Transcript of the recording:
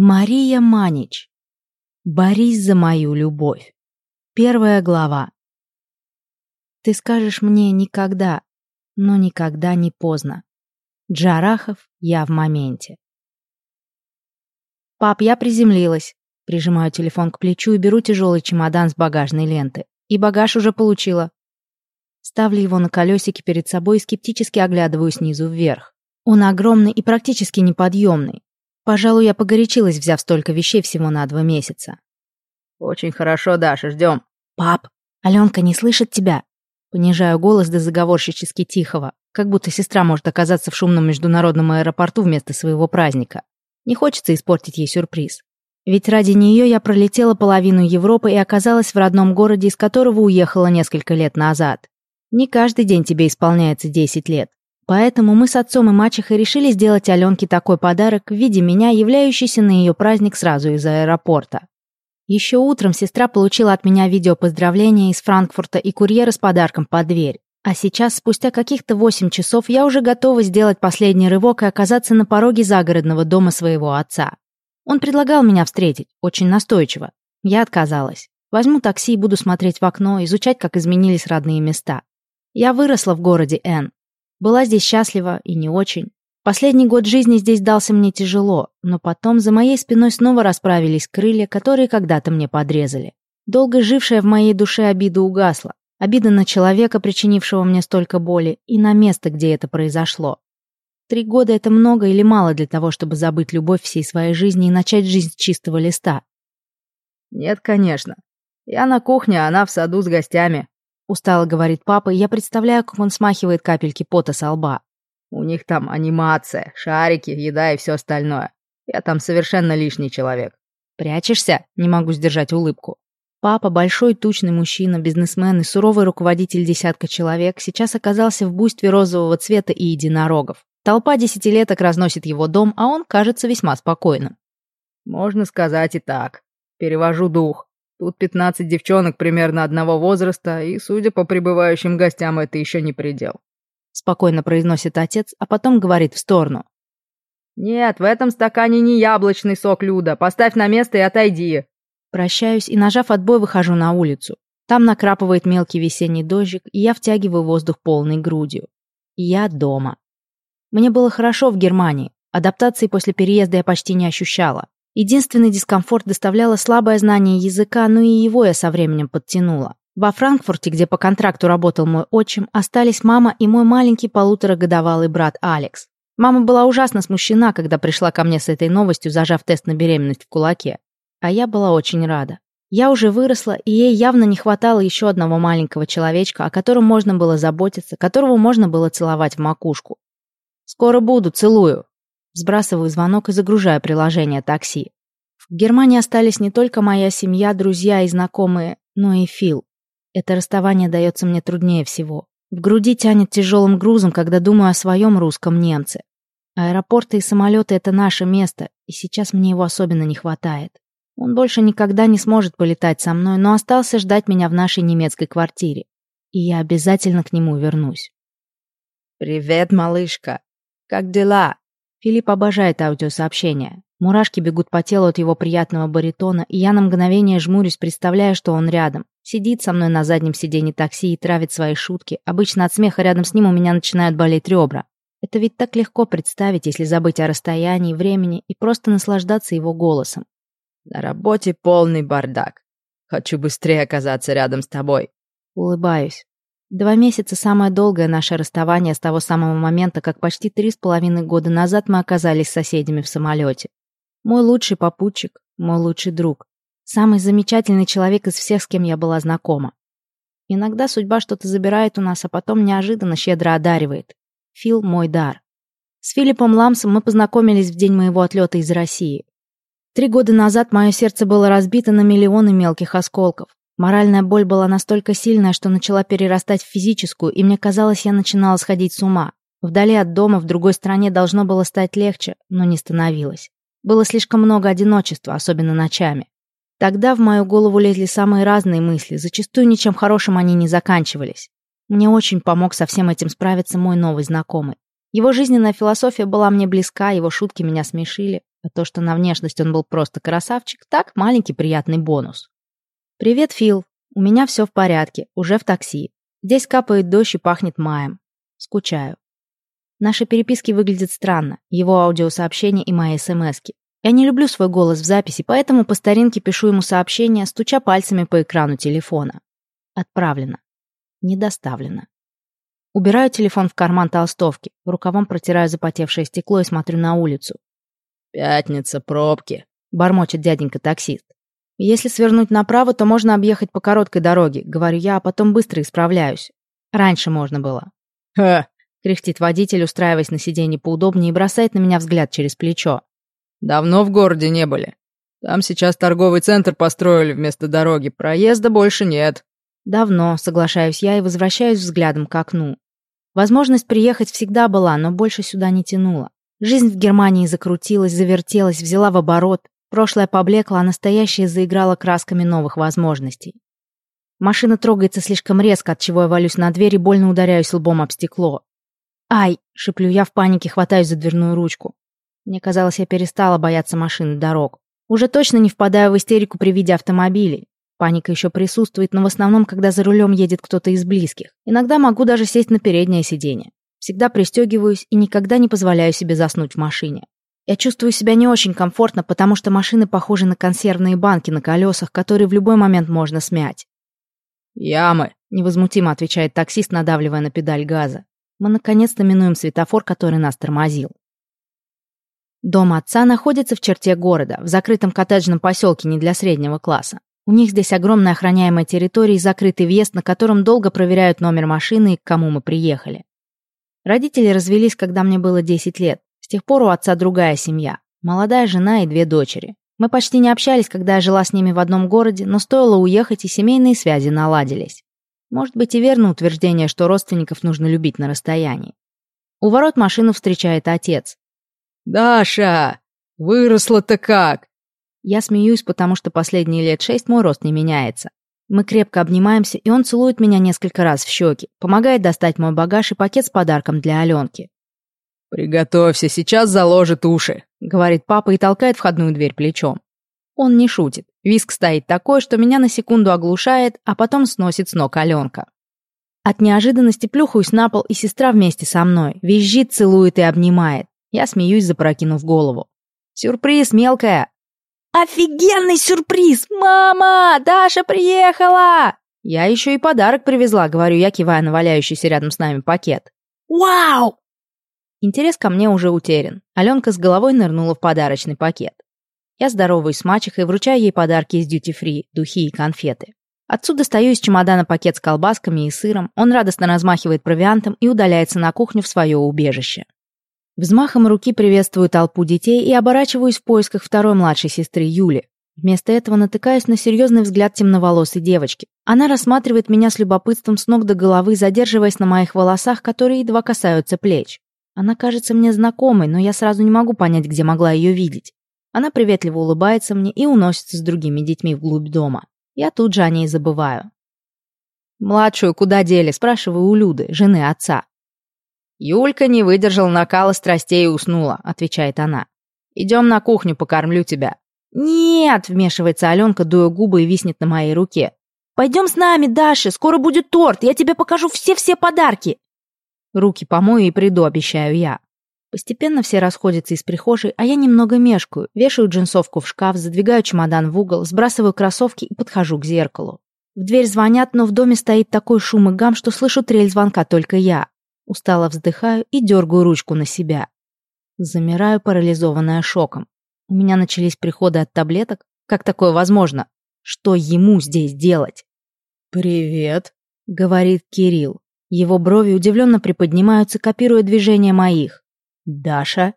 Мария Манич. Борись за мою любовь. Первая глава. Ты скажешь мне никогда, но никогда не поздно. Джарахов, я в моменте. Пап, я приземлилась. Прижимаю телефон к плечу и беру тяжелый чемодан с багажной ленты. И багаж уже получила. Ставлю его на колесике перед собой и скептически оглядываю снизу вверх. Он огромный и практически неподъемный. Пожалуй, я погорячилась, взяв столько вещей всего на два месяца. «Очень хорошо, Даша, ждем». «Пап, Аленка не слышит тебя». Понижаю голос до заговорщически тихого, как будто сестра может оказаться в шумном международном аэропорту вместо своего праздника. Не хочется испортить ей сюрприз. Ведь ради нее я пролетела половину Европы и оказалась в родном городе, из которого уехала несколько лет назад. Не каждый день тебе исполняется 10 лет. Поэтому мы с отцом и мачехой решили сделать Аленке такой подарок в виде меня, являющийся на ее праздник сразу из аэропорта. Еще утром сестра получила от меня видео поздравления из Франкфурта и курьера с подарком под дверь. А сейчас, спустя каких-то 8 часов, я уже готова сделать последний рывок и оказаться на пороге загородного дома своего отца. Он предлагал меня встретить, очень настойчиво. Я отказалась. Возьму такси и буду смотреть в окно, изучать, как изменились родные места. Я выросла в городе Н, была здесь счастлива и не очень. Последний год жизни здесь дался мне тяжело, но потом за моей спиной снова расправились крылья, которые когда-то мне подрезали. Долго жившая в моей душе обида угасла. Обида на человека, причинившего мне столько боли, и на место, где это произошло. Три года — это много или мало для того, чтобы забыть любовь всей своей жизни и начать жизнь с чистого листа? Нет, конечно. Я на кухне, а она в саду с гостями. Устало говорит папа, и я представляю, как он смахивает капельки пота со лба. У них там анимация, шарики, еда и все остальное. Я там совершенно лишний человек. Прячешься? Не могу сдержать улыбку. Папа, большой тучный мужчина, бизнесмен и суровый руководитель десятка человек, сейчас оказался в буйстве розового цвета и единорогов. Толпа десятилеток разносит его дом, а он кажется весьма спокойным. Можно сказать и так. Перевожу дух. Тут пятнадцать девчонок примерно одного возраста, и, судя по прибывающим гостям, это еще не предел. Спокойно произносит отец, а потом говорит в сторону. «Нет, в этом стакане не яблочный сок, Люда. Поставь на место и отойди». Прощаюсь и, нажав отбой, выхожу на улицу. Там накрапывает мелкий весенний дождик, и я втягиваю воздух полной грудью. Я дома. Мне было хорошо в Германии. Адаптации после переезда я почти не ощущала. Единственный дискомфорт доставляло слабое знание языка, но и его я со временем подтянула. Во Франкфурте, где по контракту работал мой отчим, остались мама и мой маленький полуторагодовалый брат Алекс. Мама была ужасно смущена, когда пришла ко мне с этой новостью, зажав тест на беременность в кулаке. А я была очень рада. Я уже выросла, и ей явно не хватало еще одного маленького человечка, о котором можно было заботиться, которого можно было целовать в макушку. «Скоро буду, целую», Сбрасываю звонок и загружаю приложение такси. В Германии остались не только моя семья, друзья и знакомые, но и Фил. Это расставание дается мне труднее всего. В груди тянет тяжелым грузом, когда думаю о своем русском немце. Аэропорты и самолеты — это наше место, и сейчас мне его особенно не хватает. Он больше никогда не сможет полетать со мной, но остался ждать меня в нашей немецкой квартире. И я обязательно к нему вернусь. «Привет, малышка. Как дела?» Филипп обожает аудиосообщения. Мурашки бегут по телу от его приятного баритона, и я на мгновение жмурюсь, представляя, что он рядом. Сидит со мной на заднем сиденье такси и травит свои шутки. Обычно от смеха рядом с ним у меня начинают болеть ребра. Это ведь так легко представить, если забыть о расстоянии, времени и просто наслаждаться его голосом. На работе полный бардак. Хочу быстрее оказаться рядом с тобой. Улыбаюсь. Два месяца — самое долгое наше расставание с того самого момента, как почти три с половиной года назад мы оказались соседями в самолете. Мой лучший попутчик, мой лучший друг. Самый замечательный человек из всех, с кем я была знакома. Иногда судьба что-то забирает у нас, а потом неожиданно щедро одаривает. Фил — мой дар. С Филиппом Ламсом мы познакомились в день моего отлета из России. Три года назад мое сердце было разбито на миллионы мелких осколков. Моральная боль была настолько сильная, что начала перерастать в физическую, и мне казалось, я начинала сходить с ума. Вдали от дома, в другой стране должно было стать легче, но не становилось. Было слишком много одиночества, особенно ночами. Тогда в мою голову лезли самые разные мысли, зачастую ничем хорошим они не заканчивались. Мне очень помог со всем этим справиться мой новый знакомый. Его жизненная философия была мне близка, его шутки меня смешили. А то, что на внешность он был просто красавчик, так, маленький приятный бонус. «Привет, Фил. У меня все в порядке, уже в такси. Здесь капает дождь и пахнет маем. Скучаю. Наши переписки выглядят странно, его аудиосообщения и мои смски. Я не люблю свой голос в записи, поэтому по старинке пишу ему сообщение, стуча пальцами по экрану телефона. Отправлено. Не доставлено. Убираю телефон в карман толстовки, рукавом протираю запотевшее стекло и смотрю на улицу. «Пятница, пробки», — бормочет дяденька-таксист. «Если свернуть направо, то можно объехать по короткой дороге», — говорю я, а потом быстро исправляюсь. Раньше можно было. «Ха!» — кряхтит водитель, устраиваясь на сиденье поудобнее и бросает на меня взгляд через плечо. «Давно в городе не были. Там сейчас торговый центр построили вместо дороги, проезда больше нет». «Давно», — соглашаюсь я и возвращаюсь взглядом к окну. Возможность приехать всегда была, но больше сюда не тянула. Жизнь в Германии закрутилась, завертелась, взяла в оборот. Прошлое поблекло, а настоящее заиграло красками новых возможностей. Машина трогается слишком резко, от чего я валюсь на дверь и больно ударяюсь лбом об стекло. «Ай!» — шиплю я в панике, хватаюсь за дверную ручку. Мне казалось, я перестала бояться машин и дорог. Уже точно не впадаю в истерику при виде автомобилей. Паника еще присутствует, но в основном, когда за рулем едет кто-то из близких. Иногда могу даже сесть на переднее сиденье. Всегда пристегиваюсь и никогда не позволяю себе заснуть в машине. Я чувствую себя не очень комфортно, потому что машины похожи на консервные банки на колесах, которые в любой момент можно смять. «Ямы», — невозмутимо отвечает таксист, надавливая на педаль газа. Мы наконец-то минуем светофор, который нас тормозил. Дом отца находится в черте города, в закрытом коттеджном поселке не для среднего класса. У них здесь огромная охраняемая территория и закрытый въезд, на котором долго проверяют номер машины и к кому мы приехали. Родители развелись, когда мне было 10 лет. С тех пор у отца другая семья. Молодая жена и две дочери. Мы почти не общались, когда я жила с ними в одном городе, но стоило уехать, и семейные связи наладились. Может быть и верно утверждение, что родственников нужно любить на расстоянии. У ворот машину встречает отец. «Даша! Выросла-то как!» Я смеюсь, потому что последние лет шесть мой рост не меняется. Мы крепко обнимаемся, и он целует меня несколько раз в щеки, помогает достать мой багаж и пакет с подарком для Аленки. «Приготовься, сейчас заложит уши», — говорит папа и толкает входную дверь плечом. Он не шутит. Виск стоит такой, что меня на секунду оглушает, а потом сносит с ног Аленка. От неожиданности плюхаюсь на пол, и сестра вместе со мной. Визжит, целует и обнимает. Я смеюсь, запрокинув голову. «Сюрприз, мелкая!» «Офигенный сюрприз! Мама! Даша приехала!» «Я еще и подарок привезла», — говорю я, кивая на валяющийся рядом с нами пакет. «Вау!» Интерес ко мне уже утерян. Аленка с головой нырнула в подарочный пакет. Я здороваюсь с мачехой и вручаю ей подарки из дьюти-фри, духи и конфеты. Отцу достаю из чемодана пакет с колбасками и сыром, он радостно размахивает провиантом и удаляется на кухню в свое убежище. Взмахом руки приветствую толпу детей и оборачиваюсь в поисках второй младшей сестры Юли. Вместо этого натыкаюсь на серьезный взгляд темноволосой девочки. Она рассматривает меня с любопытством с ног до головы, задерживаясь на моих волосах, которые едва касаются плеч. Она кажется мне знакомой, но я сразу не могу понять, где могла ее видеть. Она приветливо улыбается мне и уносится с другими детьми вглубь дома. Я тут же о ней забываю. «Младшую куда дели?» – спрашиваю у Люды, жены отца. «Юлька не выдержал накала страстей и уснула», — отвечает она. «Идем на кухню, покормлю тебя». «Нет!» — вмешивается Аленка, дуя губы и виснет на моей руке. «Пойдем с нами, Даша, скоро будет торт, я тебе покажу все-все подарки!» Руки помою и приду, обещаю я. Постепенно все расходятся из прихожей, а я немного мешкаю, вешаю джинсовку в шкаф, задвигаю чемодан в угол, сбрасываю кроссовки и подхожу к зеркалу. В дверь звонят, но в доме стоит такой шум и гам, что слышу трель звонка только я. Устало вздыхаю и дергаю ручку на себя. Замираю, парализованная шоком. У меня начались приходы от таблеток. Как такое возможно? Что ему здесь делать? «Привет», — говорит Кирилл. Его брови удивленно приподнимаются, копируя движения моих. «Даша?»